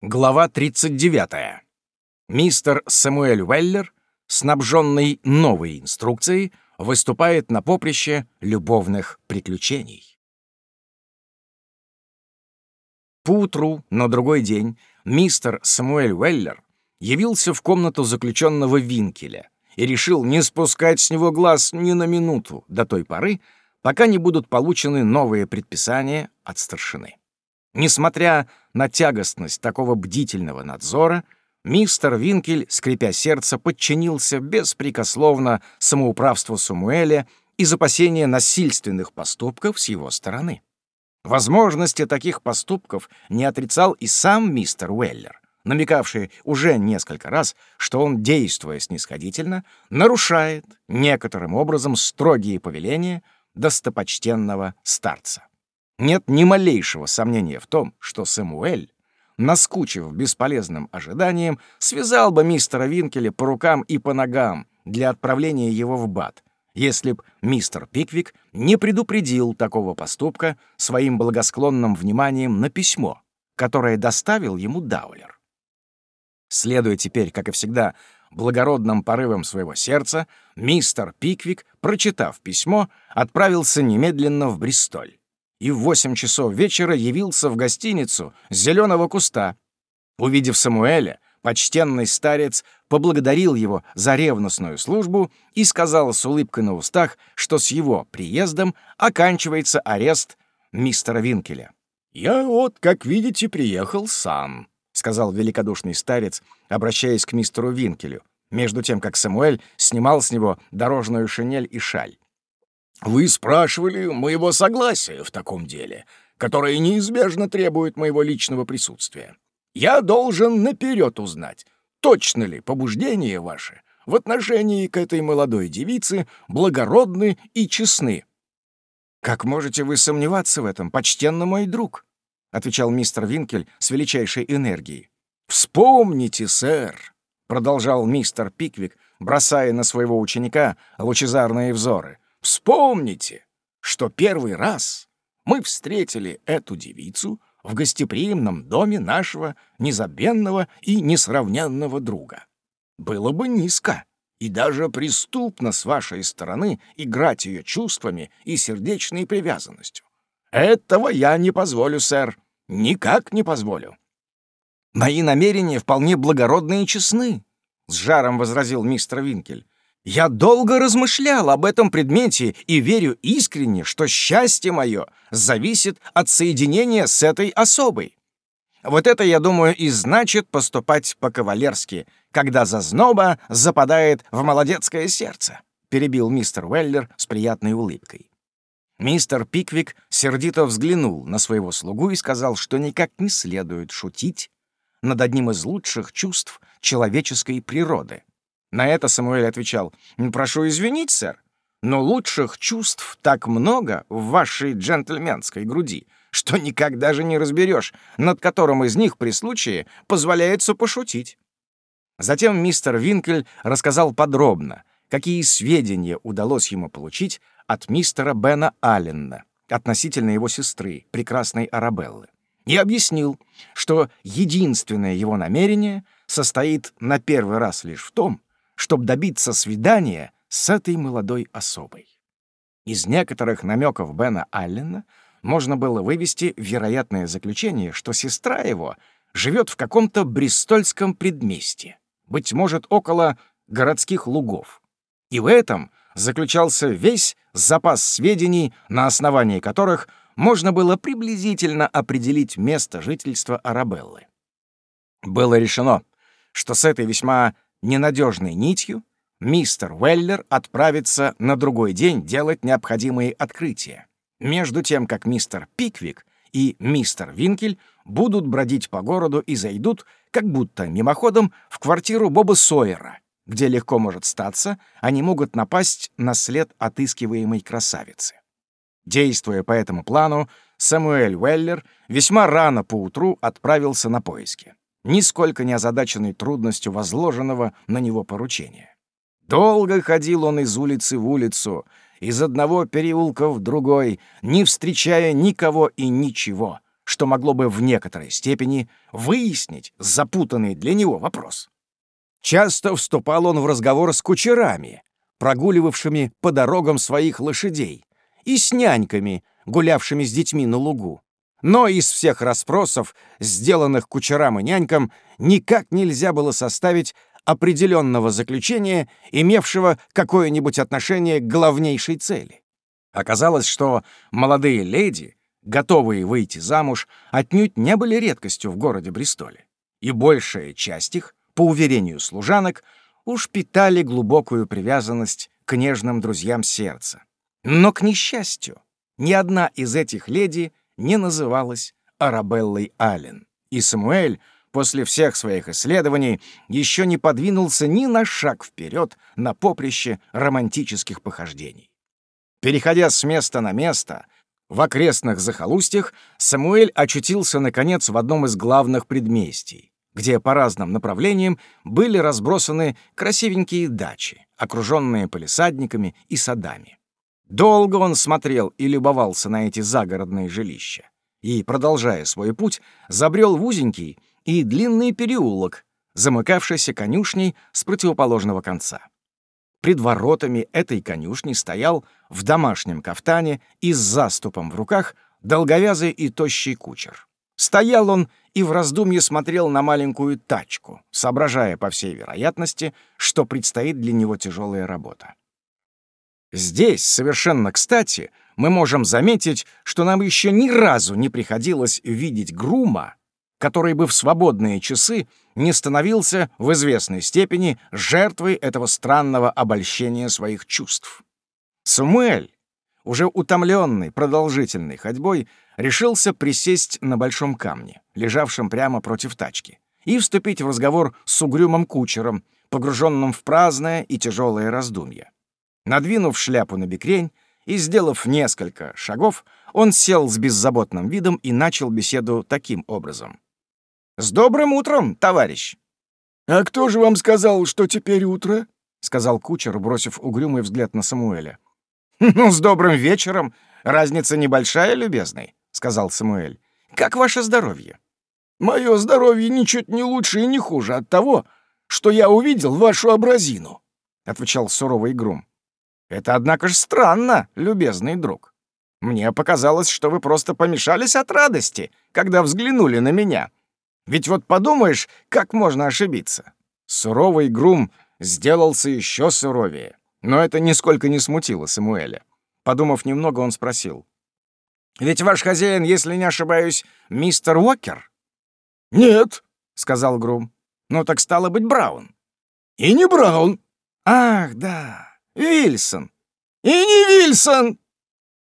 Глава 39. Мистер Самуэль Уэллер, снабженный новой инструкцией, выступает на поприще любовных приключений. Поутру, на другой день, мистер Самуэль Уэллер явился в комнату заключенного Винкеля и решил не спускать с него глаз ни на минуту до той поры, пока не будут получены новые предписания от старшины. Несмотря на тягостность такого бдительного надзора, мистер Винкель, скрипя сердце, подчинился беспрекословно самоуправству Самуэля из опасения насильственных поступков с его стороны. Возможности таких поступков не отрицал и сам мистер Уэллер, намекавший уже несколько раз, что он, действуя снисходительно, нарушает некоторым образом строгие повеления достопочтенного старца. Нет ни малейшего сомнения в том, что Сэмуэль, наскучив бесполезным ожиданием, связал бы мистера Винкеля по рукам и по ногам для отправления его в бат, если б мистер Пиквик не предупредил такого поступка своим благосклонным вниманием на письмо, которое доставил ему Даулер. Следуя теперь, как и всегда, благородным порывам своего сердца, мистер Пиквик, прочитав письмо, отправился немедленно в Бристоль и в восемь часов вечера явился в гостиницу с зеленого куста. Увидев Самуэля, почтенный старец поблагодарил его за ревностную службу и сказал с улыбкой на устах, что с его приездом оканчивается арест мистера Винкеля. «Я вот, как видите, приехал сам», — сказал великодушный старец, обращаясь к мистеру Винкелю, между тем, как Самуэль снимал с него дорожную шинель и шаль. Вы спрашивали моего согласия в таком деле, которое неизбежно требует моего личного присутствия. Я должен наперед узнать, точно ли побуждения ваши в отношении к этой молодой девице благородны и честны. «Как можете вы сомневаться в этом, почтенный мой друг?» — отвечал мистер Винкель с величайшей энергией. «Вспомните, сэр», — продолжал мистер Пиквик, бросая на своего ученика лучезарные взоры — Вспомните, что первый раз мы встретили эту девицу в гостеприимном доме нашего незабвенного и несравненного друга. Было бы низко и даже преступно с вашей стороны играть ее чувствами и сердечной привязанностью. Этого я не позволю, сэр, никак не позволю. Мои намерения вполне благородные и честны, — с жаром возразил мистер Винкель. Я долго размышлял об этом предмете и верю искренне, что счастье мое зависит от соединения с этой особой. Вот это, я думаю, и значит поступать по-кавалерски, когда зазноба западает в молодецкое сердце», — перебил мистер Уэллер с приятной улыбкой. Мистер Пиквик сердито взглянул на своего слугу и сказал, что никак не следует шутить над одним из лучших чувств человеческой природы на это Самуэль отвечал, «Прошу извинить, сэр, но лучших чувств так много в вашей джентльменской груди, что никак даже не разберешь, над которым из них при случае позволяется пошутить». Затем мистер Винкель рассказал подробно, какие сведения удалось ему получить от мистера Бена Алленна относительно его сестры, прекрасной Арабеллы, и объяснил, что единственное его намерение состоит на первый раз лишь в том, чтобы добиться свидания с этой молодой особой. Из некоторых намеков Бена Аллена можно было вывести вероятное заключение, что сестра его живет в каком-то бристольском предместье, быть может, около городских лугов. И в этом заключался весь запас сведений, на основании которых можно было приблизительно определить место жительства Арабеллы. Было решено, что с этой весьма ненадежной нитью, мистер Уэллер отправится на другой день делать необходимые открытия, между тем как мистер Пиквик и мистер Винкель будут бродить по городу и зайдут, как будто мимоходом, в квартиру Боба Сойера, где легко может статься, они могут напасть на след отыскиваемой красавицы. Действуя по этому плану, Самуэль Уэллер весьма рано поутру отправился на поиски нисколько не озадаченный трудностью возложенного на него поручения. Долго ходил он из улицы в улицу, из одного переулка в другой, не встречая никого и ничего, что могло бы в некоторой степени выяснить запутанный для него вопрос. Часто вступал он в разговор с кучерами, прогуливавшими по дорогам своих лошадей, и с няньками, гулявшими с детьми на лугу. Но из всех расспросов, сделанных кучерам и нянькам, никак нельзя было составить определенного заключения, имевшего какое-нибудь отношение к главнейшей цели. Оказалось, что молодые леди, готовые выйти замуж, отнюдь не были редкостью в городе Бристоле, и большая часть их, по уверению служанок, уж питали глубокую привязанность к нежным друзьям сердца. Но, к несчастью, ни одна из этих леди не называлась Арабеллой Аллен, и Самуэль после всех своих исследований еще не подвинулся ни на шаг вперед на поприще романтических похождений. Переходя с места на место, в окрестных захолустьях Самуэль очутился, наконец, в одном из главных предместий, где по разным направлениям были разбросаны красивенькие дачи, окруженные полисадниками и садами. Долго он смотрел и любовался на эти загородные жилища и, продолжая свой путь, забрел в узенький и длинный переулок, замыкавшийся конюшней с противоположного конца. Пред воротами этой конюшни стоял в домашнем кафтане и с заступом в руках долговязый и тощий кучер. Стоял он и в раздумье смотрел на маленькую тачку, соображая, по всей вероятности, что предстоит для него тяжелая работа. Здесь, совершенно кстати, мы можем заметить, что нам еще ни разу не приходилось видеть грума, который бы в свободные часы не становился в известной степени жертвой этого странного обольщения своих чувств. Самуэль, уже утомленный продолжительной ходьбой, решился присесть на большом камне, лежавшем прямо против тачки, и вступить в разговор с угрюмым кучером, погруженным в праздное и тяжелое раздумье. Надвинув шляпу на бекрень и сделав несколько шагов, он сел с беззаботным видом и начал беседу таким образом. «С добрым утром, товарищ!» «А кто же вам сказал, что теперь утро?» — сказал кучер, бросив угрюмый взгляд на Самуэля. «Ну, с добрым вечером. Разница небольшая, любезный», — сказал Самуэль. «Как ваше здоровье?» «Мое здоровье ничуть не лучше и не хуже от того, что я увидел вашу образину», — отвечал суровый Грум. «Это, однако же, странно, любезный друг. Мне показалось, что вы просто помешались от радости, когда взглянули на меня. Ведь вот подумаешь, как можно ошибиться. Суровый грум сделался еще суровее. Но это нисколько не смутило Самуэля. Подумав немного, он спросил. «Ведь ваш хозяин, если не ошибаюсь, мистер Уокер?» «Нет», — сказал грум. «Ну так стало быть Браун». «И не Браун». «Ах, да, Вильсон». «И не Вильсон».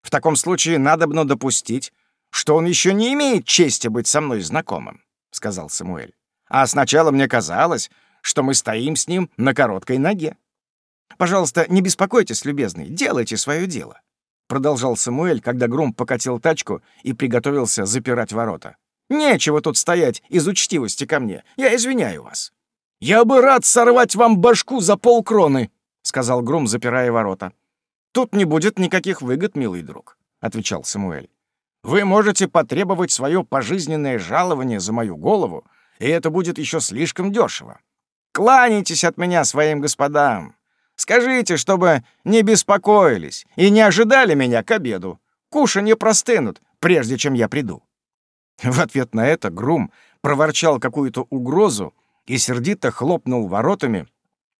«В таком случае надобно допустить, что он еще не имеет чести быть со мной знакомым сказал Самуэль. «А сначала мне казалось, что мы стоим с ним на короткой ноге. Пожалуйста, не беспокойтесь, любезный, делайте свое дело», — продолжал Самуэль, когда Гром покатил тачку и приготовился запирать ворота. «Нечего тут стоять из учтивости ко мне. Я извиняю вас». «Я бы рад сорвать вам башку за полкроны», — сказал Гром, запирая ворота. «Тут не будет никаких выгод, милый друг», — отвечал Самуэль. Вы можете потребовать свое пожизненное жалование за мою голову, и это будет еще слишком дешево. Кланяйтесь от меня своим господам. Скажите, чтобы не беспокоились и не ожидали меня к обеду. Кушанье простынут, прежде чем я приду». В ответ на это Грум проворчал какую-то угрозу и сердито хлопнул воротами,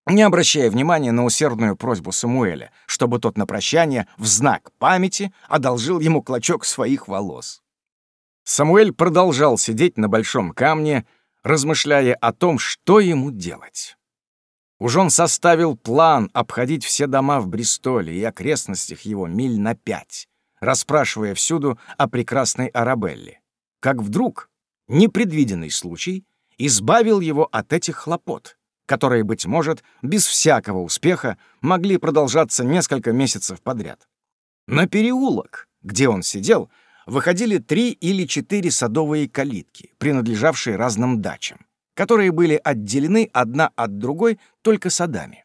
не обращая внимания на усердную просьбу Самуэля, чтобы тот на прощание в знак памяти одолжил ему клочок своих волос. Самуэль продолжал сидеть на большом камне, размышляя о том, что ему делать. Уж он составил план обходить все дома в Бристоле и окрестностях его миль на пять, расспрашивая всюду о прекрасной Арабелле. Как вдруг непредвиденный случай избавил его от этих хлопот которые, быть может, без всякого успеха могли продолжаться несколько месяцев подряд. На переулок, где он сидел, выходили три или четыре садовые калитки, принадлежавшие разным дачам, которые были отделены одна от другой только садами.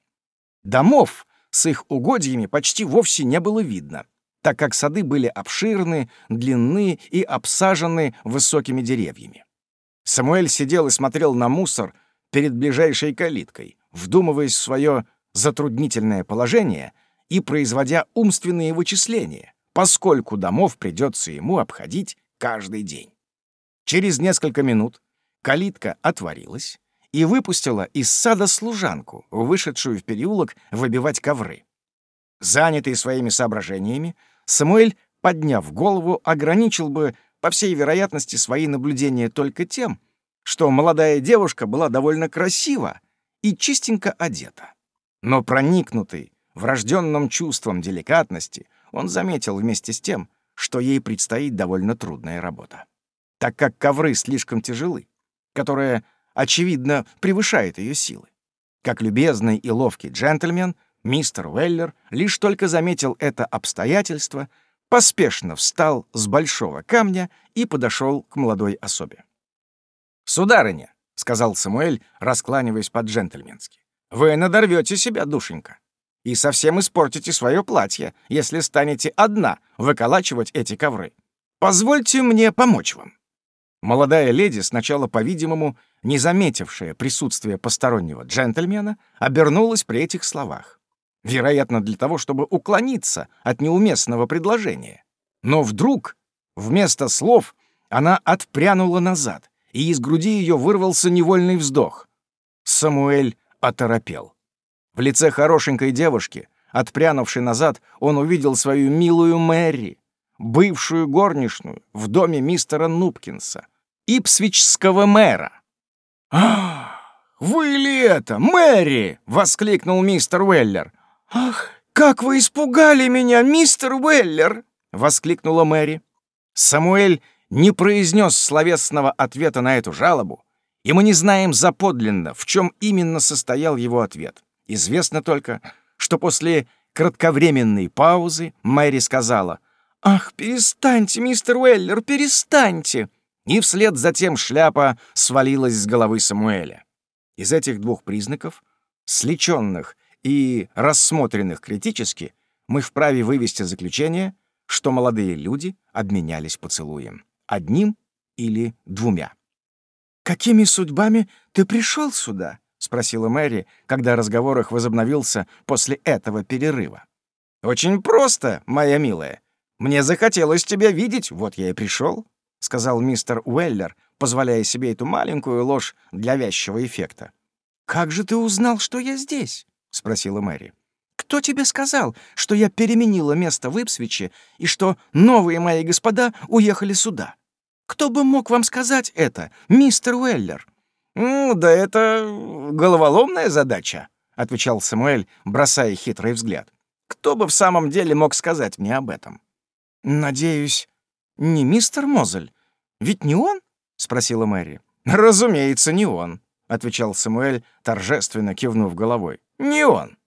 Домов с их угодьями почти вовсе не было видно, так как сады были обширны, длинны и обсажены высокими деревьями. Самуэль сидел и смотрел на мусор перед ближайшей калиткой, вдумываясь в свое затруднительное положение и производя умственные вычисления, поскольку домов придется ему обходить каждый день. Через несколько минут калитка отворилась и выпустила из сада служанку, вышедшую в переулок выбивать ковры. Занятый своими соображениями, Самуэль, подняв голову, ограничил бы, по всей вероятности, свои наблюдения только тем, что молодая девушка была довольно красива и чистенько одета. Но проникнутый врожденным чувством деликатности, он заметил вместе с тем, что ей предстоит довольно трудная работа, так как ковры слишком тяжелы, которая, очевидно, превышает ее силы. Как любезный и ловкий джентльмен, мистер Уэллер лишь только заметил это обстоятельство, поспешно встал с большого камня и подошел к молодой особе. «Сударыня», — сказал Самуэль, раскланиваясь по-джентльменски, — «вы надорвете себя, душенька, и совсем испортите свое платье, если станете одна выколачивать эти ковры. Позвольте мне помочь вам». Молодая леди, сначала, по-видимому, не заметившая присутствие постороннего джентльмена, обернулась при этих словах. Вероятно, для того, чтобы уклониться от неуместного предложения. Но вдруг, вместо слов, она отпрянула назад, и из груди ее вырвался невольный вздох. Самуэль оторопел. В лице хорошенькой девушки, отпрянувшей назад, он увидел свою милую Мэри, бывшую горничную в доме мистера Нупкинса, ипсвичского мэра. «Ах, вы ли это, Мэри?» — воскликнул мистер Уэллер. «Ах, как вы испугали меня, мистер Уэллер!» — воскликнула Мэри. Самуэль не произнес словесного ответа на эту жалобу, и мы не знаем заподлинно, в чем именно состоял его ответ. Известно только, что после кратковременной паузы Мэри сказала «Ах, перестаньте, мистер Уэллер, перестаньте!» И вслед за тем шляпа свалилась с головы Самуэля. Из этих двух признаков, сличенных и рассмотренных критически, мы вправе вывести заключение, что молодые люди обменялись поцелуем. Одним или двумя. «Какими судьбами ты пришел сюда?» — спросила Мэри, когда разговор их возобновился после этого перерыва. «Очень просто, моя милая. Мне захотелось тебя видеть, вот я и пришел», — сказал мистер Уэллер, позволяя себе эту маленькую ложь для вязчего эффекта. «Как же ты узнал, что я здесь?» — спросила Мэри. «Кто тебе сказал, что я переменила место в Ипсвиче и что новые мои господа уехали сюда? Кто бы мог вам сказать это, мистер Уэллер?» «Ну, да это головоломная задача», — отвечал Самуэль, бросая хитрый взгляд. «Кто бы в самом деле мог сказать мне об этом?» «Надеюсь, не мистер Мозель? Ведь не он?» — спросила Мэри. «Разумеется, не он», — отвечал Самуэль, торжественно кивнув головой. «Не он».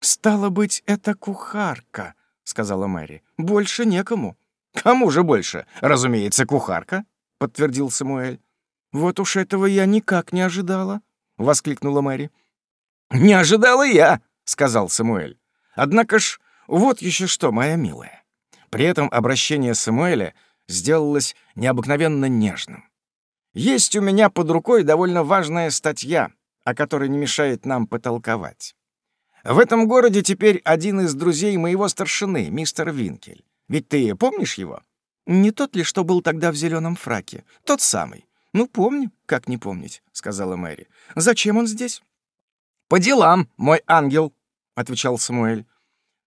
«Стало быть, это кухарка», — сказала Мэри. «Больше некому». «Кому же больше? Разумеется, кухарка», — подтвердил Самуэль. «Вот уж этого я никак не ожидала», — воскликнула Мэри. «Не ожидала я», — сказал Самуэль. «Однако ж, вот еще что, моя милая». При этом обращение Самуэля сделалось необыкновенно нежным. «Есть у меня под рукой довольно важная статья, о которой не мешает нам потолковать. В этом городе теперь один из друзей моего старшины, мистер Винкель. Ведь ты помнишь его? Не тот ли, что был тогда в зеленом фраке? Тот самый. «Ну, помню, как не помнить», — сказала Мэри. «Зачем он здесь?» «По делам, мой ангел», — отвечал Самуэль.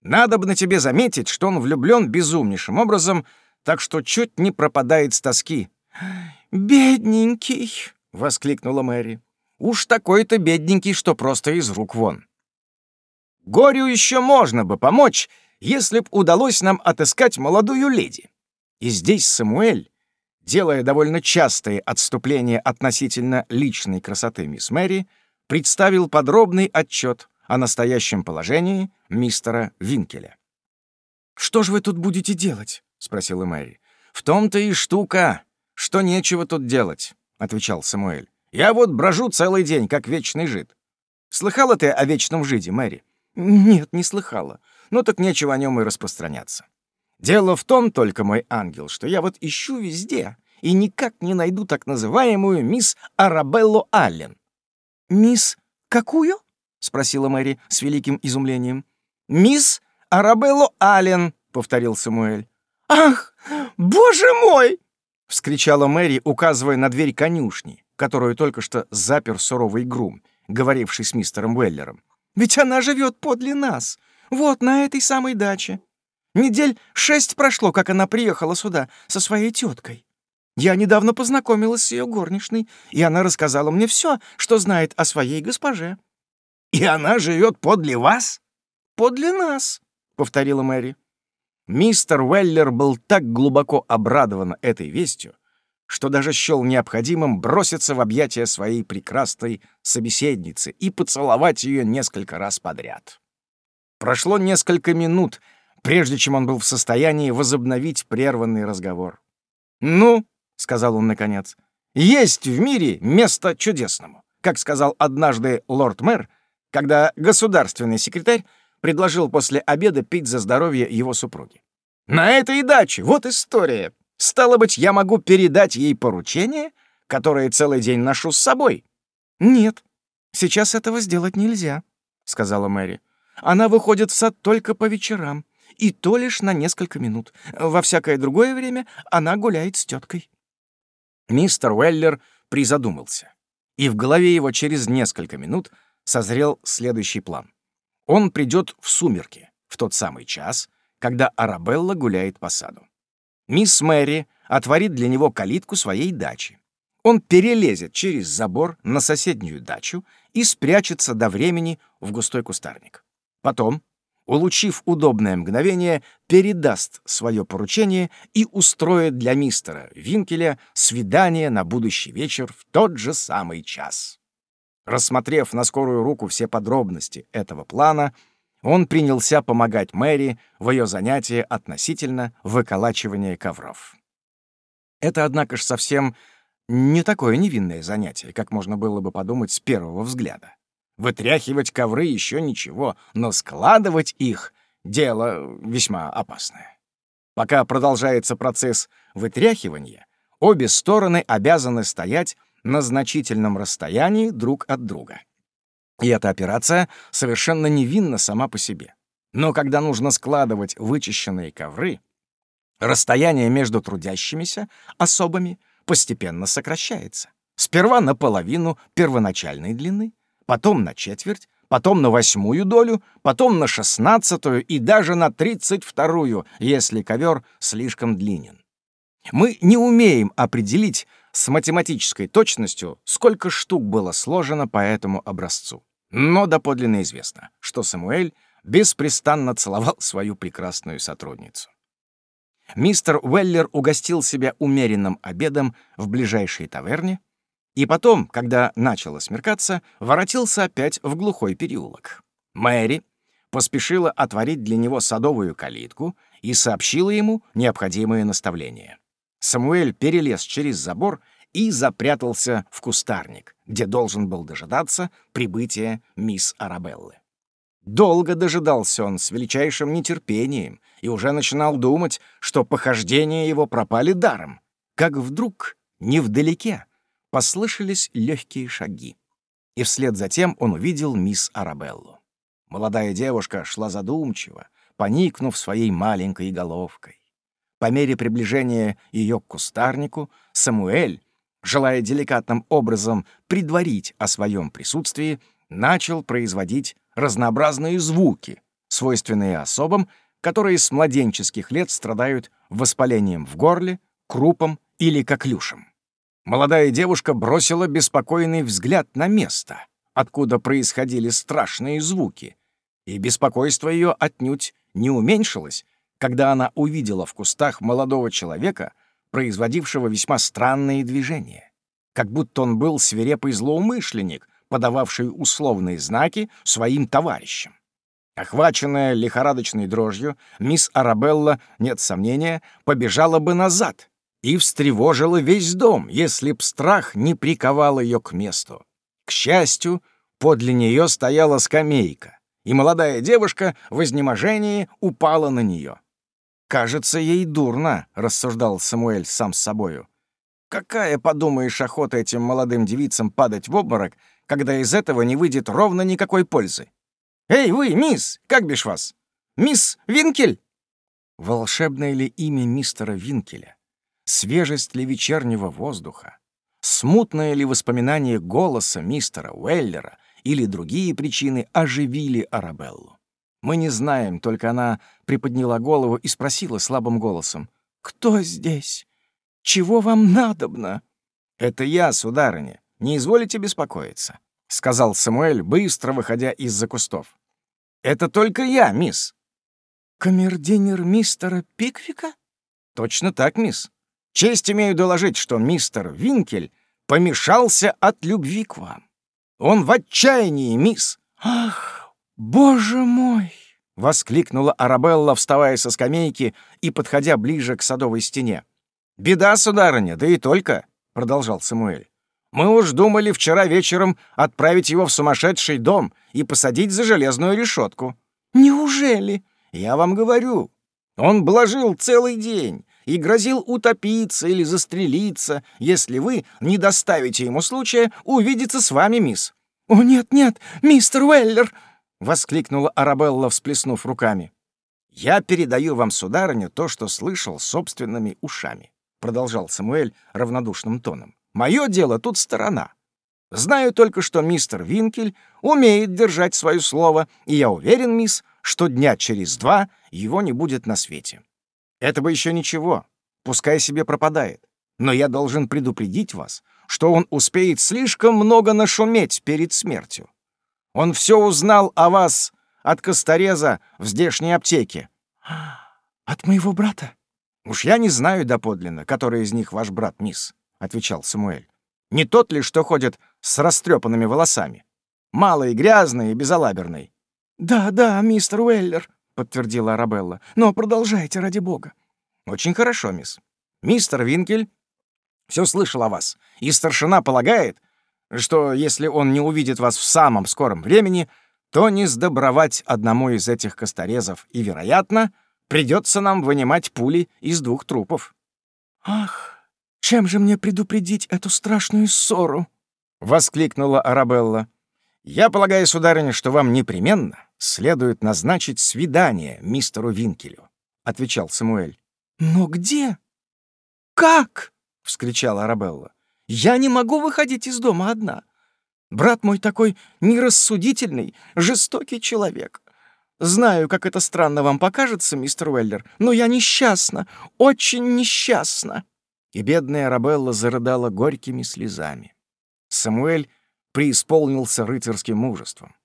«Надо бы на тебе заметить, что он влюблен безумнейшим образом, так что чуть не пропадает с тоски». «Бедненький!» — воскликнула Мэри. «Уж такой-то бедненький, что просто из рук вон. Горю еще можно бы помочь, если б удалось нам отыскать молодую леди». И здесь Самуэль делая довольно частые отступления относительно личной красоты мисс Мэри, представил подробный отчет о настоящем положении мистера Винкеля. «Что же вы тут будете делать?» — спросила Мэри. «В том-то и штука, что нечего тут делать», — отвечал Самуэль. «Я вот брожу целый день, как вечный жид. Слыхала ты о вечном жиде, Мэри?» «Нет, не слыхала. Ну так нечего о нем и распространяться. Дело в том только, мой ангел, что я вот ищу везде и никак не найду так называемую мисс Арабеллу Аллен». «Мисс какую?» — спросила Мэри с великим изумлением. «Мисс Арабеллу Аллен», — повторил Самуэль. «Ах, боже мой!» — вскричала Мэри, указывая на дверь конюшни, которую только что запер суровый грум, говоривший с мистером Уэллером. «Ведь она живет подле нас, вот на этой самой даче. Недель шесть прошло, как она приехала сюда со своей теткой. Я недавно познакомилась с ее горничной, и она рассказала мне все, что знает о своей госпоже». «И она живет подле вас?» «Подле нас», — повторила Мэри. Мистер Уэллер был так глубоко обрадован этой вестью, что даже счел необходимым броситься в объятия своей прекрасной собеседницы и поцеловать ее несколько раз подряд. Прошло несколько минут, прежде чем он был в состоянии возобновить прерванный разговор. «Ну», — сказал он наконец, — «есть в мире место чудесному», как сказал однажды лорд-мэр, когда государственный секретарь предложил после обеда пить за здоровье его супруги. «На этой даче, вот история. Стало быть, я могу передать ей поручение, которое целый день ношу с собой». «Нет, сейчас этого сделать нельзя», — сказала Мэри. «Она выходит в сад только по вечерам и то лишь на несколько минут. Во всякое другое время она гуляет с теткой. Мистер Уэллер призадумался, и в голове его через несколько минут созрел следующий план. Он придет в сумерки, в тот самый час, когда Арабелла гуляет по саду. Мисс Мэри отворит для него калитку своей дачи. Он перелезет через забор на соседнюю дачу и спрячется до времени в густой кустарник. Потом улучив удобное мгновение, передаст свое поручение и устроит для мистера Винкеля свидание на будущий вечер в тот же самый час. Рассмотрев на скорую руку все подробности этого плана, он принялся помогать Мэри в ее занятии относительно выколачивания ковров. Это, однако ж, совсем не такое невинное занятие, как можно было бы подумать с первого взгляда. Вытряхивать ковры еще ничего, но складывать их — дело весьма опасное. Пока продолжается процесс вытряхивания, обе стороны обязаны стоять на значительном расстоянии друг от друга. И эта операция совершенно невинна сама по себе. Но когда нужно складывать вычищенные ковры, расстояние между трудящимися особами постепенно сокращается. Сперва наполовину первоначальной длины, потом на четверть, потом на восьмую долю, потом на шестнадцатую и даже на тридцать вторую, если ковер слишком длинен. Мы не умеем определить с математической точностью, сколько штук было сложено по этому образцу. Но доподлинно известно, что Самуэль беспрестанно целовал свою прекрасную сотрудницу. Мистер Уэллер угостил себя умеренным обедом в ближайшей таверне, и потом, когда начало смеркаться, воротился опять в глухой переулок. Мэри поспешила отворить для него садовую калитку и сообщила ему необходимые наставления. Самуэль перелез через забор и запрятался в кустарник, где должен был дожидаться прибытия мисс Арабеллы. Долго дожидался он с величайшим нетерпением и уже начинал думать, что похождения его пропали даром, как вдруг, невдалеке, послышались легкие шаги. И вслед за тем он увидел мисс Арабеллу. Молодая девушка шла задумчиво, поникнув своей маленькой головкой. По мере приближения ее к кустарнику, Самуэль, желая деликатным образом предварить о своем присутствии, начал производить разнообразные звуки, свойственные особам, которые с младенческих лет страдают воспалением в горле, крупом или коклюшем. Молодая девушка бросила беспокойный взгляд на место, откуда происходили страшные звуки, и беспокойство ее отнюдь не уменьшилось, когда она увидела в кустах молодого человека, производившего весьма странные движения, как будто он был свирепый злоумышленник, подававший условные знаки своим товарищам. Охваченная лихорадочной дрожью, мисс Арабелла, нет сомнения, побежала бы назад, и встревожила весь дом, если б страх не приковал ее к месту. К счастью, подле нее стояла скамейка, и молодая девушка в изнеможении упала на нее. «Кажется, ей дурно», — рассуждал Самуэль сам с собою. «Какая, подумаешь, охота этим молодым девицам падать в обморок, когда из этого не выйдет ровно никакой пользы? Эй, вы, мисс, как бишь вас? Мисс Винкель?» Волшебное ли имя мистера Винкеля? Свежесть ли вечернего воздуха? Смутное ли воспоминание голоса мистера Уэллера или другие причины оживили Арабеллу? Мы не знаем, только она приподняла голову и спросила слабым голосом. «Кто здесь? Чего вам надобно?» «Это я, сударыня. Не изволите беспокоиться», — сказал Самуэль, быстро выходя из-за кустов. «Это только я, мисс». «Камердинер мистера Пиквика?» «Точно так, мисс. Честь имею доложить, что мистер Винкель помешался от любви к вам. Он в отчаянии, мисс». «Ах, «Боже мой!» — воскликнула Арабелла, вставая со скамейки и подходя ближе к садовой стене. «Беда, сударыня, да и только», — продолжал Самуэль. «Мы уж думали вчера вечером отправить его в сумасшедший дом и посадить за железную решетку». «Неужели?» «Я вам говорю. Он блажил целый день и грозил утопиться или застрелиться, если вы не доставите ему случая увидеться с вами, мисс». «О, нет-нет, мистер Уэллер!» — воскликнула Арабелла, всплеснув руками. «Я передаю вам, сударыня, то, что слышал собственными ушами», — продолжал Самуэль равнодушным тоном. «Мое дело тут сторона. Знаю только, что мистер Винкель умеет держать свое слово, и я уверен, мисс, что дня через два его не будет на свете. Это бы еще ничего, пускай себе пропадает. Но я должен предупредить вас, что он успеет слишком много нашуметь перед смертью. Он все узнал о вас от Костореза в здешней аптеке». «От моего брата?» «Уж я не знаю доподлинно, который из них ваш брат, мисс», — отвечал Самуэль. «Не тот ли, что ходит с растрепанными волосами? Малый, грязный и безалаберный». «Да, да, мистер Уэллер», — подтвердила Арабелла. «Но продолжайте, ради бога». «Очень хорошо, мисс. Мистер Винкель все слышал о вас, и старшина полагает, что если он не увидит вас в самом скором времени, то не сдобровать одному из этих косторезов, и, вероятно, придется нам вынимать пули из двух трупов». «Ах, чем же мне предупредить эту страшную ссору?» — воскликнула Арабелла. «Я полагаю, сударыня, что вам непременно следует назначить свидание мистеру Винкелю», — отвечал Самуэль. «Но где? Как?» — вскричала Арабелла. Я не могу выходить из дома одна. Брат мой такой нерассудительный, жестокий человек. Знаю, как это странно вам покажется, мистер Уэллер, но я несчастна, очень несчастна». И бедная Рабелла зарыдала горькими слезами. Самуэль преисполнился рыцарским мужеством.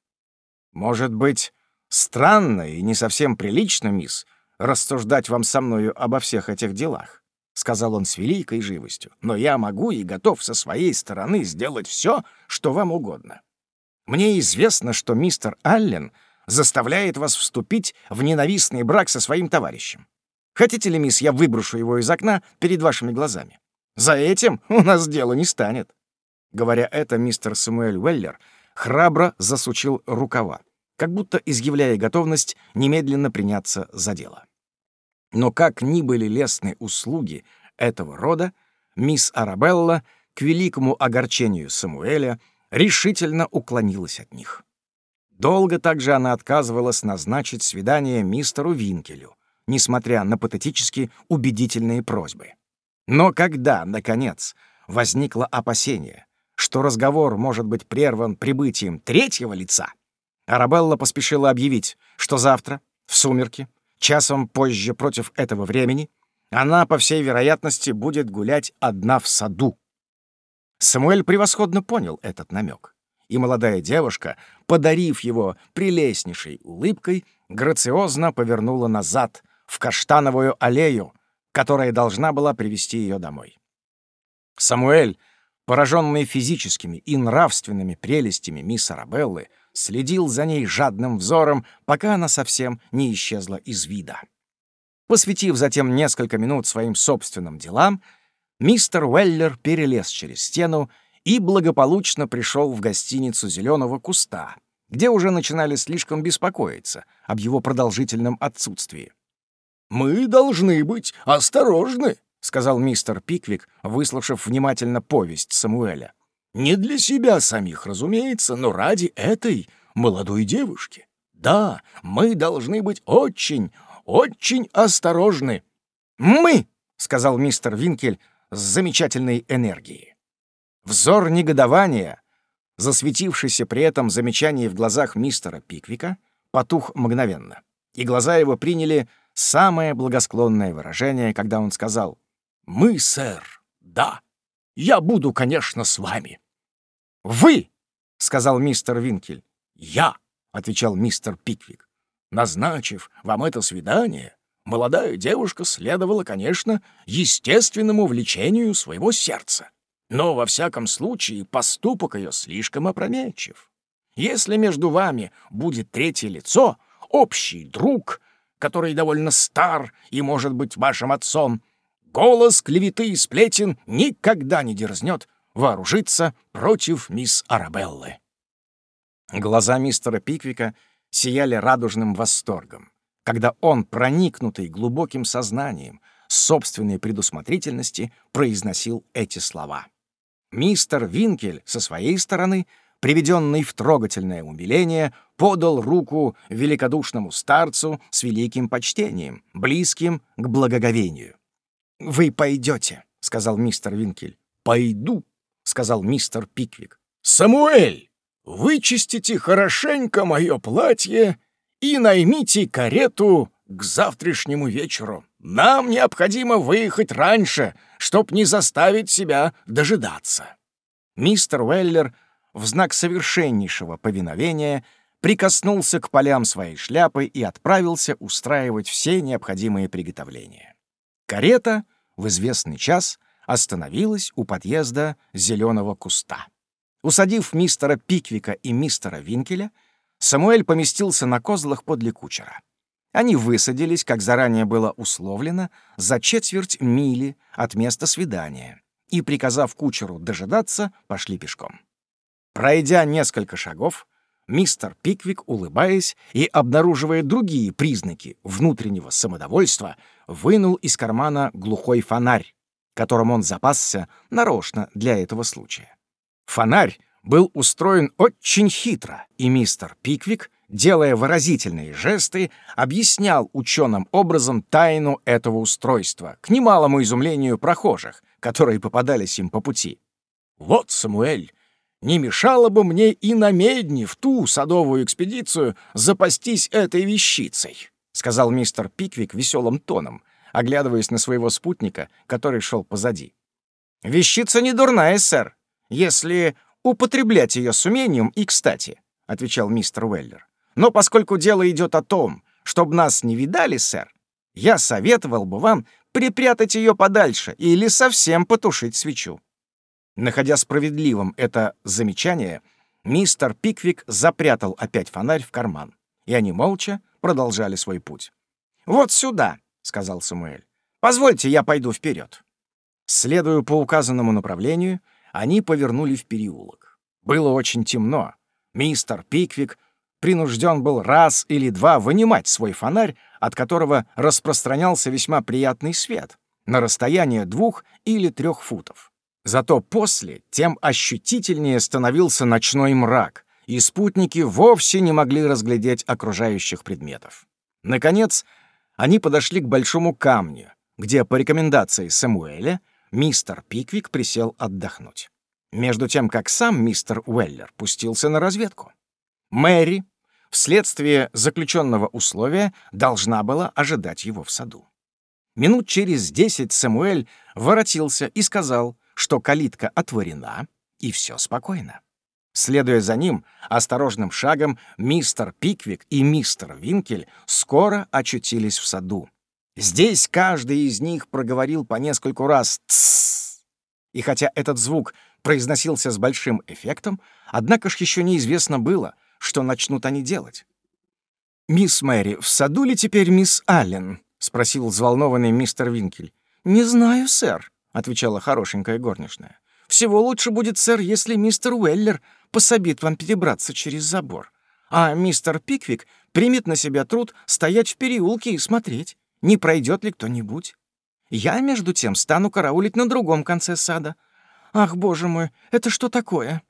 «Может быть, странно и не совсем прилично, мисс, рассуждать вам со мною обо всех этих делах. — сказал он с великой живостью, «но я могу и готов со своей стороны сделать все, что вам угодно. Мне известно, что мистер Аллен заставляет вас вступить в ненавистный брак со своим товарищем. Хотите ли, мисс, я выброшу его из окна перед вашими глазами? За этим у нас дело не станет». Говоря это, мистер Самуэль Уэллер храбро засучил рукава, как будто изъявляя готовность немедленно приняться за дело. Но как ни были лестны услуги этого рода, мисс Арабелла, к великому огорчению Самуэля, решительно уклонилась от них. Долго также она отказывалась назначить свидание мистеру Винкелю, несмотря на патетически убедительные просьбы. Но когда, наконец, возникло опасение, что разговор может быть прерван прибытием третьего лица, Арабелла поспешила объявить, что завтра, в сумерки, Часом позже против этого времени она, по всей вероятности, будет гулять одна в саду. Самуэль превосходно понял этот намек, и молодая девушка, подарив его прелестнейшей улыбкой, грациозно повернула назад, в каштановую аллею, которая должна была привести ее домой. Самуэль, пораженный физическими и нравственными прелестями мисс Арабеллы, следил за ней жадным взором, пока она совсем не исчезла из вида. Посвятив затем несколько минут своим собственным делам, мистер Уэллер перелез через стену и благополучно пришел в гостиницу «Зеленого куста», где уже начинали слишком беспокоиться об его продолжительном отсутствии. Мы должны быть осторожны, сказал мистер Пиквик, выслушав внимательно повесть Самуэля. Не для себя самих, разумеется, но ради этой молодой девушки. Да, мы должны быть очень, очень осторожны. Мы, сказал мистер Винкель с замечательной энергией. Взор негодования, засветившийся при этом замечании в глазах мистера Пиквика, потух мгновенно, и глаза его приняли самое благосклонное выражение, когда он сказал «Мы, сэр, да, я буду, конечно, с вами». «Вы!» — сказал мистер Винкель. «Я!» — отвечал мистер Пиквик. «Назначив вам это свидание, молодая девушка следовала, конечно, естественному влечению своего сердца. Но, во всяком случае, поступок ее слишком опрометчив. Если между вами будет третье лицо, общий друг, который довольно стар и может быть вашим отцом, голос клеветы и сплетен никогда не дерзнет вооружиться против мисс Арабеллы. Глаза мистера Пиквика сияли радужным восторгом, когда он, проникнутый глубоким сознанием собственной предусмотрительности, произносил эти слова. Мистер Винкель со своей стороны, приведенный в трогательное умиление, подал руку великодушному старцу с великим почтением, близким к благоговению. «Вы пойдете», — сказал мистер Винкель. «Пойду», — сказал мистер Пиквик. «Самуэль, вычистите хорошенько мое платье и наймите карету к завтрашнему вечеру. Нам необходимо выехать раньше, чтоб не заставить себя дожидаться». Мистер Уэллер в знак совершеннейшего повиновения прикоснулся к полям своей шляпы и отправился устраивать все необходимые приготовления. Карета в известный час остановилась у подъезда зеленого куста. Усадив мистера Пиквика и мистера Винкеля, Самуэль поместился на козлах подле кучера. Они высадились, как заранее было условлено, за четверть мили от места свидания и, приказав кучеру дожидаться, пошли пешком. Пройдя несколько шагов, мистер Пиквик, улыбаясь и обнаруживая другие признаки внутреннего самодовольства, вынул из кармана глухой фонарь, которым он запасся нарочно для этого случая. Фонарь был устроен очень хитро, и мистер Пиквик, делая выразительные жесты, объяснял ученым образом тайну этого устройства, к немалому изумлению прохожих, которые попадались им по пути. «Вот, Самуэль, не мешало бы мне и на медне в ту садовую экспедицию запастись этой вещицей», — сказал мистер Пиквик веселым тоном, оглядываясь на своего спутника, который шел позади. «Вещица не дурная, сэр, если употреблять ее с умением и кстати», — отвечал мистер Уэллер. «Но поскольку дело идет о том, чтобы нас не видали, сэр, я советовал бы вам припрятать ее подальше или совсем потушить свечу». Находя справедливым это замечание, мистер Пиквик запрятал опять фонарь в карман, и они молча продолжали свой путь. «Вот сюда», — сказал Самуэль. «Позвольте, я пойду вперед». Следуя по указанному направлению, они повернули в переулок. Было очень темно. Мистер Пиквик принужден был раз или два вынимать свой фонарь, от которого распространялся весьма приятный свет, на расстояние двух или трех футов. Зато после тем ощутительнее становился ночной мрак, и спутники вовсе не могли разглядеть окружающих предметов. Наконец, они подошли к большому камню, где, по рекомендации Самуэля, мистер Пиквик присел отдохнуть. Между тем, как сам мистер Уэллер пустился на разведку. Мэри, вследствие заключенного условия, должна была ожидать его в саду. Минут через десять Самуэль воротился и сказал, что калитка отворена, и все спокойно. Следуя за ним, осторожным шагом мистер Пиквик и мистер Винкель скоро очутились в саду. Здесь каждый из них проговорил по нескольку раз «тссс». И хотя этот звук произносился с большим эффектом, однако ж еще неизвестно было, что начнут они делать. «Мисс Мэри, в саду ли теперь мисс Аллен?» — спросил взволнованный мистер Винкель. «Не знаю, сэр», — отвечала хорошенькая горничная. «Всего лучше будет, сэр, если мистер Уэллер пособит вам перебраться через забор, а мистер Пиквик примет на себя труд стоять в переулке и смотреть. не пройдет ли кто-нибудь. Я, между тем, стану караулить на другом конце сада. Ах, боже мой, это что такое?»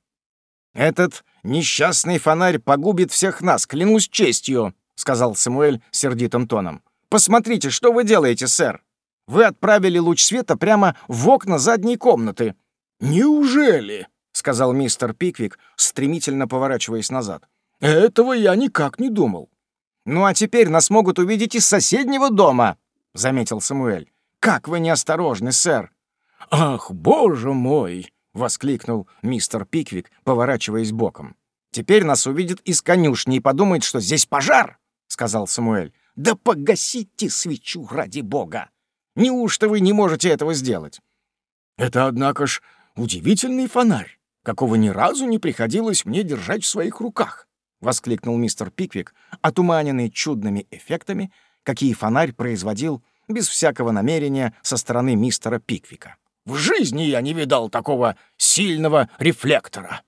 «Этот несчастный фонарь погубит всех нас, клянусь честью», — сказал Самуэль сердитым тоном. «Посмотрите, что вы делаете, сэр. Вы отправили луч света прямо в окна задней комнаты». «Неужели?» — сказал мистер Пиквик, стремительно поворачиваясь назад. «Этого я никак не думал». «Ну а теперь нас могут увидеть из соседнего дома», — заметил Самуэль. «Как вы неосторожны, сэр!» «Ах, боже мой!» — воскликнул мистер Пиквик, поворачиваясь боком. «Теперь нас увидят из конюшни и подумают, что здесь пожар!» — сказал Самуэль. «Да погасите свечу ради бога! Неужто вы не можете этого сделать?» «Это, однако ж, удивительный фонарь, какого ни разу не приходилось мне держать в своих руках!» — воскликнул мистер Пиквик, отуманенный чудными эффектами, какие фонарь производил без всякого намерения со стороны мистера Пиквика. «В жизни я не видал такого сильного рефлектора!»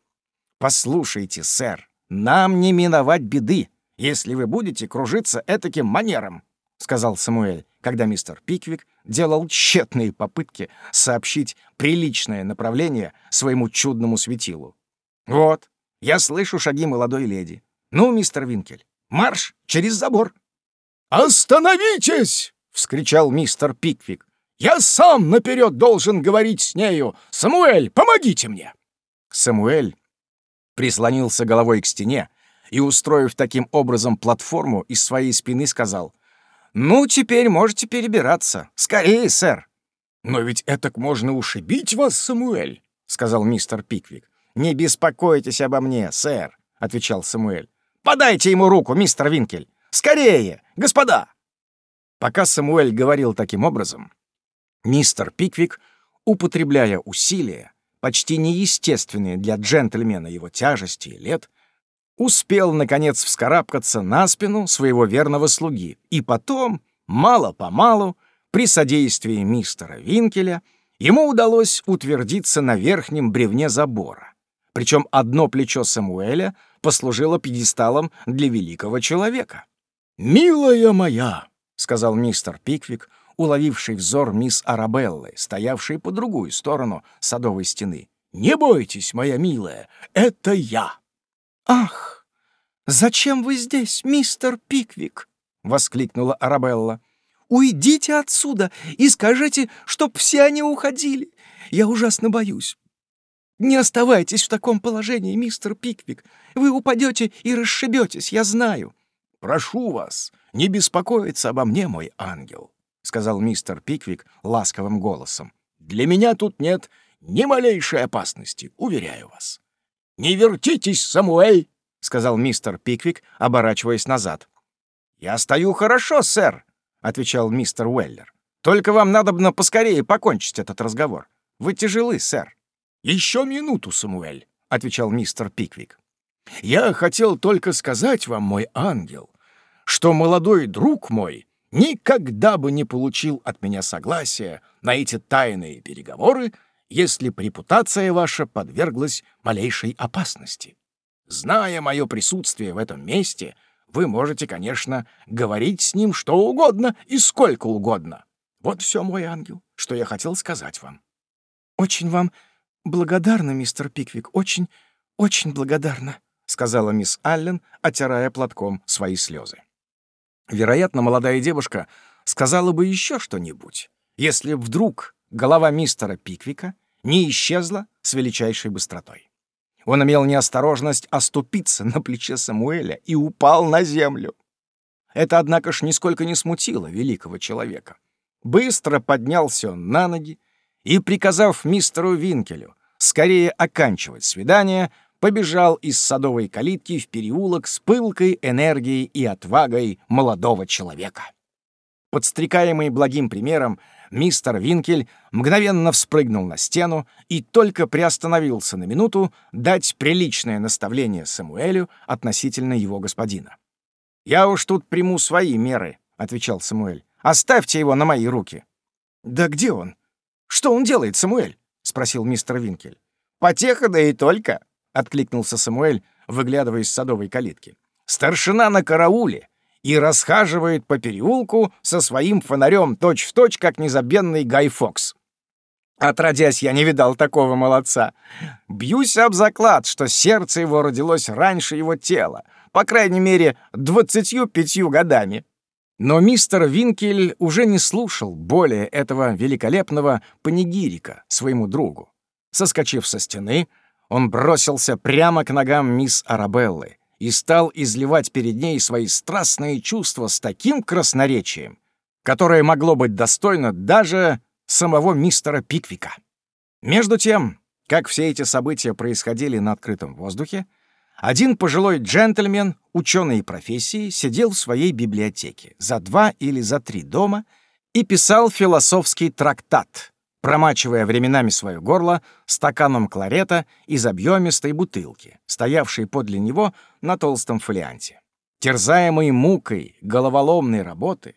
«Послушайте, сэр, нам не миновать беды, если вы будете кружиться этаким манером», — сказал Самуэль, когда мистер Пиквик делал тщетные попытки сообщить приличное направление своему чудному светилу. «Вот, я слышу шаги молодой леди. Ну, мистер Винкель, марш через забор!» «Остановитесь!» — вскричал мистер Пиквик. «Я сам наперед должен говорить с нею! Самуэль, помогите мне!» Самуэль прислонился головой к стене и, устроив таким образом платформу из своей спины, сказал, «Ну, теперь можете перебираться. Скорее, сэр!» «Но ведь этак можно ушибить вас, Самуэль!» — сказал мистер Пиквик. «Не беспокойтесь обо мне, сэр!» — отвечал Самуэль. «Подайте ему руку, мистер Винкель! Скорее, господа!» Пока Самуэль говорил таким образом, мистер Пиквик, употребляя усилия, почти неестественные для джентльмена его тяжести и лет, успел, наконец, вскарабкаться на спину своего верного слуги, и потом, мало-помалу, при содействии мистера Винкеля, ему удалось утвердиться на верхнем бревне забора. Причем одно плечо Самуэля послужило пьедесталом для великого человека. «Милая моя!» — сказал мистер Пиквик, уловивший взор мисс Арабеллы, стоявшей по другую сторону садовой стены. «Не бойтесь, моя милая, это я!» «Ах, зачем вы здесь, мистер Пиквик?» — воскликнула Арабелла. «Уйдите отсюда и скажите, чтоб все они уходили. Я ужасно боюсь. Не оставайтесь в таком положении, мистер Пиквик. Вы упадете и расшибетесь, я знаю». «Прошу вас, не беспокоиться обо мне, мой ангел», — сказал мистер Пиквик ласковым голосом. «Для меня тут нет ни малейшей опасности, уверяю вас». «Не вертитесь, Самуэль!» — сказал мистер Пиквик, оборачиваясь назад. «Я стою хорошо, сэр», — отвечал мистер Уэллер. «Только вам надо бы поскорее покончить этот разговор. Вы тяжелы, сэр». «Еще минуту, Самуэль», — отвечал мистер Пиквик. «Я хотел только сказать вам, мой ангел, что молодой друг мой никогда бы не получил от меня согласия на эти тайные переговоры, если репутация ваша подверглась малейшей опасности. Зная мое присутствие в этом месте, вы можете, конечно, говорить с ним что угодно и сколько угодно. Вот все, мой ангел, что я хотел сказать вам. Очень вам благодарна, мистер Пиквик, очень, очень благодарна, сказала мисс Аллен, отирая платком свои слезы. Вероятно, молодая девушка сказала бы еще что-нибудь, если вдруг голова мистера Пиквика не исчезла с величайшей быстротой. Он имел неосторожность оступиться на плече Самуэля и упал на землю. Это, однако ж, нисколько не смутило великого человека. Быстро поднялся он на ноги и, приказав мистеру Винкелю скорее оканчивать свидание, побежал из садовой калитки в переулок с пылкой энергией и отвагой молодого человека. Подстрекаемый благим примером, мистер Винкель мгновенно вспрыгнул на стену и только приостановился на минуту дать приличное наставление Самуэлю относительно его господина. «Я уж тут приму свои меры», — отвечал Самуэль. «Оставьте его на мои руки». «Да где он? Что он делает, Самуэль?» — спросил мистер Винкель. «Потеха, да и только», — откликнулся Самуэль, выглядывая из садовой калитки. «Старшина на карауле, и расхаживает по переулку со своим фонарем точь-в-точь, как незабвенный Гай Фокс. Отродясь, я не видал такого молодца. Бьюсь об заклад, что сердце его родилось раньше его тела, по крайней мере, двадцатью пятью годами. Но мистер Винкель уже не слушал более этого великолепного панигирика своему другу. Соскочив со стены, он бросился прямо к ногам мисс Арабеллы и стал изливать перед ней свои страстные чувства с таким красноречием, которое могло быть достойно даже самого мистера Пиквика. Между тем, как все эти события происходили на открытом воздухе, один пожилой джентльмен, ученый профессии, сидел в своей библиотеке за два или за три дома и писал философский трактат, промачивая временами свое горло стаканом кларета из объемистой бутылки, стоявшей подле него на толстом фолианте. Терзаемый мукой головоломной работы,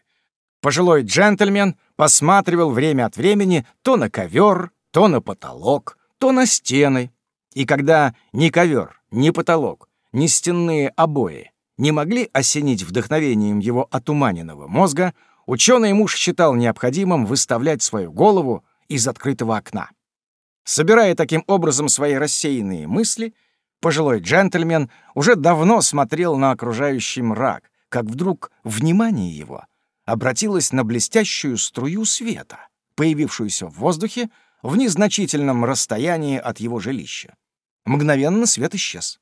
пожилой джентльмен посматривал время от времени то на ковер, то на потолок, то на стены, и когда ни ковер, ни потолок, ни стенные обои не могли осенить вдохновением его отуманенного мозга, ученый муж считал необходимым выставлять свою голову из открытого окна. Собирая таким образом свои рассеянные мысли, пожилой джентльмен уже давно смотрел на окружающий мрак, как вдруг внимание его обратилось на блестящую струю света, появившуюся в воздухе в незначительном расстоянии от его жилища. Мгновенно свет исчез.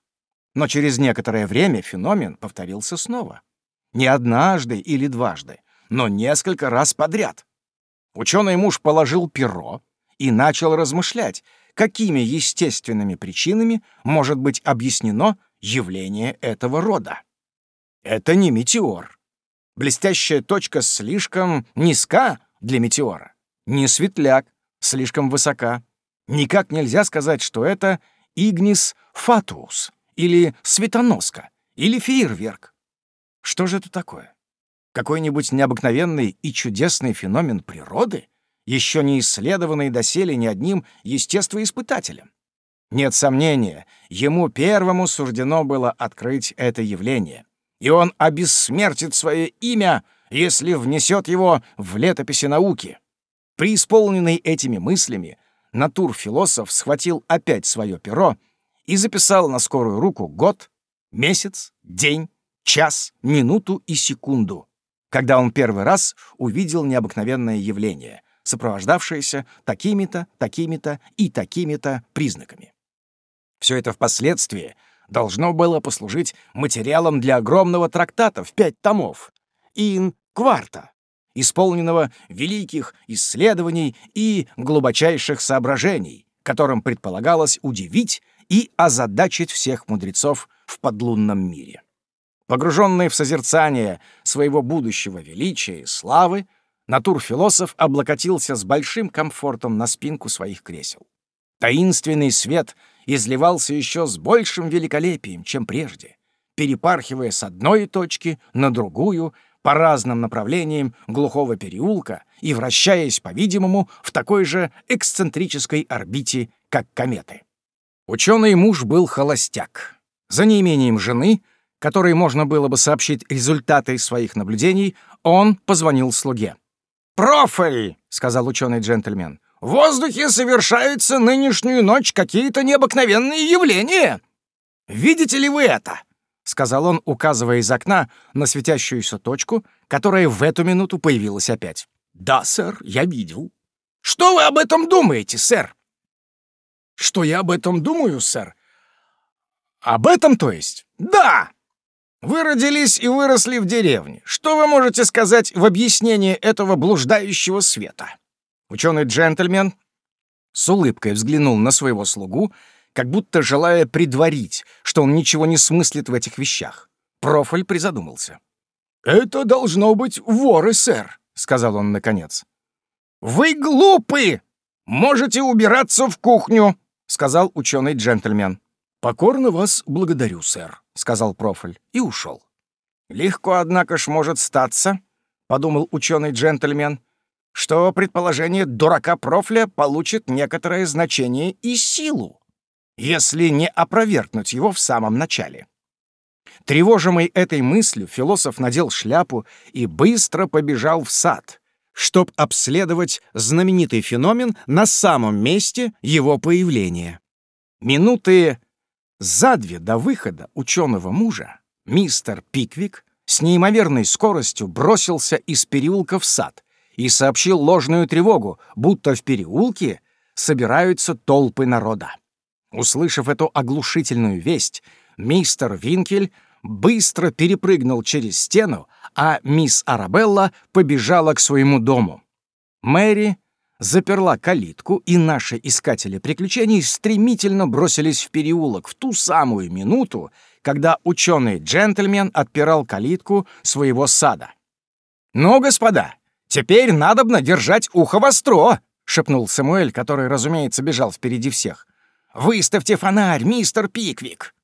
Но через некоторое время феномен повторился снова. Не однажды или дважды, но несколько раз подряд. Ученый муж положил перо и начал размышлять, какими естественными причинами может быть объяснено явление этого рода. Это не метеор. Блестящая точка слишком низка для метеора. Не светляк, слишком высока. Никак нельзя сказать, что это Игнис фатуус, или светоноска, или фейерверк. Что же это такое? Какой-нибудь необыкновенный и чудесный феномен природы, еще не исследованный доселе ни одним естествоиспытателем? Нет сомнения, ему первому суждено было открыть это явление, и он обессмертит свое имя, если внесет его в летописи науки. Преисполненный этими мыслями, натурфилософ схватил опять свое перо и записал на скорую руку год, месяц, день, час, минуту и секунду, когда он первый раз увидел необыкновенное явление, сопровождавшееся такими-то, такими-то и такими-то признаками. Все это впоследствии должно было послужить материалом для огромного трактата в пять томов «Ин кварта», исполненного великих исследований и глубочайших соображений, которым предполагалось удивить и озадачить всех мудрецов в подлунном мире. Погруженный в созерцание своего будущего величия и славы, натурфилософ облокотился с большим комфортом на спинку своих кресел. Таинственный свет изливался еще с большим великолепием, чем прежде, перепархивая с одной точки на другую по разным направлениям глухого переулка и вращаясь, по-видимому, в такой же эксцентрической орбите, как кометы. Ученый муж был холостяк. За неимением жены, которой можно было бы сообщить результаты своих наблюдений, он позвонил слуге. «Профиль!» — сказал ученый джентльмен. «В воздухе совершаются нынешнюю ночь какие-то необыкновенные явления. Видите ли вы это?» — сказал он, указывая из окна на светящуюся точку, которая в эту минуту появилась опять. «Да, сэр, я видел». «Что вы об этом думаете, сэр?» «Что я об этом думаю, сэр?» «Об этом, то есть?» «Да!» «Вы родились и выросли в деревне. Что вы можете сказать в объяснении этого блуждающего света?» Ученый джентльмен с улыбкой взглянул на своего слугу, как будто желая предварить, что он ничего не смыслит в этих вещах. Профиль призадумался. «Это должно быть воры, сэр», — сказал он наконец. «Вы глупы! Можете убираться в кухню», — сказал ученый джентльмен. «Покорно вас благодарю, сэр», — сказал Профиль и ушел. «Легко, однако ж, может статься», — подумал ученый джентльмен, «что предположение дурака Профля получит некоторое значение и силу если не опровергнуть его в самом начале. Тревожимый этой мыслью, философ надел шляпу и быстро побежал в сад, чтобы обследовать знаменитый феномен на самом месте его появления. Минуты за две до выхода ученого мужа мистер Пиквик с неимоверной скоростью бросился из переулка в сад и сообщил ложную тревогу, будто в переулке собираются толпы народа. Услышав эту оглушительную весть, мистер Винкель быстро перепрыгнул через стену, а мисс Арабелла побежала к своему дому. Мэри заперла калитку, и наши искатели приключений стремительно бросились в переулок в ту самую минуту, когда ученый-джентльмен отпирал калитку своего сада. «Ну, господа, теперь надобно держать ухо востро!» — шепнул Самуэль, который, разумеется, бежал впереди всех. «Выставьте фонарь, мистер Пиквик!»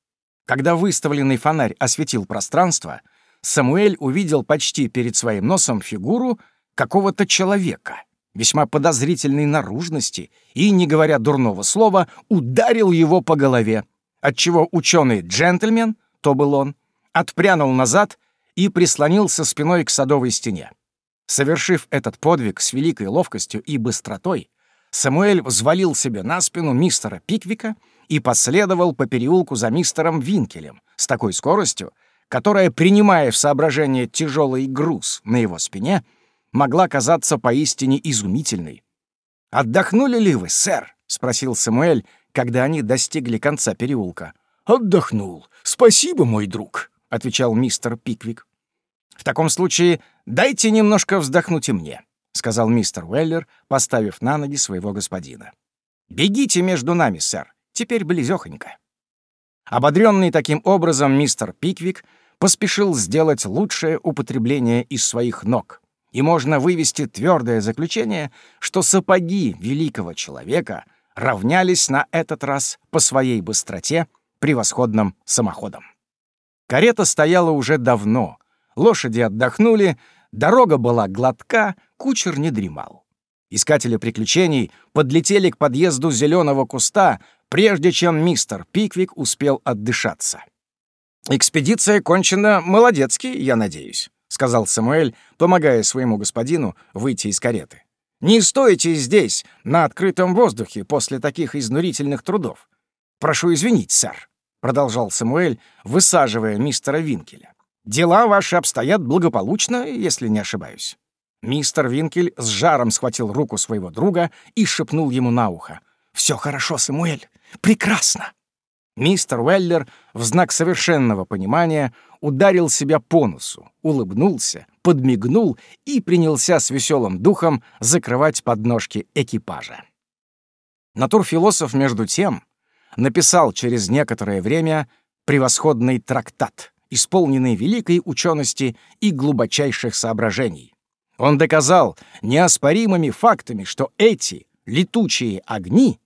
Когда выставленный фонарь осветил пространство, Самуэль увидел почти перед своим носом фигуру какого-то человека, весьма подозрительной наружности, и, не говоря дурного слова, ударил его по голове, отчего ученый-джентльмен, то был он, отпрянул назад и прислонился спиной к садовой стене. Совершив этот подвиг с великой ловкостью и быстротой, Самуэль взвалил себе на спину мистера Пиквика и последовал по переулку за мистером Винкелем с такой скоростью, которая, принимая в соображение тяжелый груз на его спине, могла казаться поистине изумительной. «Отдохнули ли вы, сэр?» — спросил Самуэль, когда они достигли конца переулка. «Отдохнул. Спасибо, мой друг», — отвечал мистер Пиквик. «В таком случае дайте немножко вздохнуть и мне», — сказал мистер Уэллер, поставив на ноги своего господина. «Бегите между нами, сэр, теперь близёхонько». Ободрённый таким образом, мистер Пиквик поспешил сделать лучшее употребление из своих ног, и можно вывести твердое заключение, что сапоги великого человека равнялись на этот раз по своей быстроте превосходным самоходом. Карета стояла уже давно, лошади отдохнули, дорога была гладка, кучер не дремал. Искатели приключений подлетели к подъезду зеленого куста, прежде чем мистер Пиквик успел отдышаться. «Экспедиция кончена молодецки, я надеюсь», — сказал Самуэль, помогая своему господину выйти из кареты. «Не стойте здесь, на открытом воздухе, после таких изнурительных трудов. Прошу извинить, сэр», — продолжал Самуэль, высаживая мистера Винкеля. «Дела ваши обстоят благополучно, если не ошибаюсь». Мистер Винкель с жаром схватил руку своего друга и шепнул ему на ухо. «Все хорошо, Самуэль. Прекрасно!» Мистер Уэллер в знак совершенного понимания ударил себя по носу, улыбнулся, подмигнул и принялся с веселым духом закрывать подножки экипажа. Натурфилософ, между тем, написал через некоторое время превосходный трактат, исполненный великой учености и глубочайших соображений. Он доказал неоспоримыми фактами, что эти летучие огни,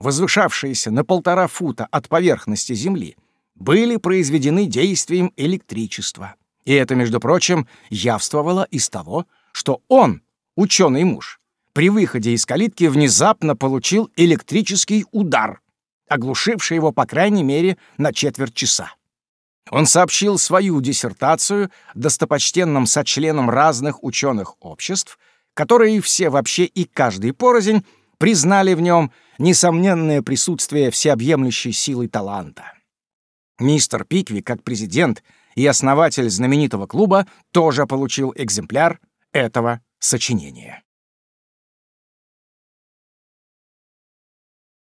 возвышавшиеся на полтора фута от поверхности Земли, были произведены действием электричества. И это, между прочим, явствовало из того, что он, ученый муж, при выходе из калитки внезапно получил электрический удар, оглушивший его, по крайней мере, на четверть часа. Он сообщил свою диссертацию достопочтенным сочленам разных ученых обществ, которые все вообще и каждый порознь признали в нем несомненное присутствие всеобъемлющей силы таланта. Мистер Пикви, как президент и основатель знаменитого клуба, тоже получил экземпляр этого сочинения.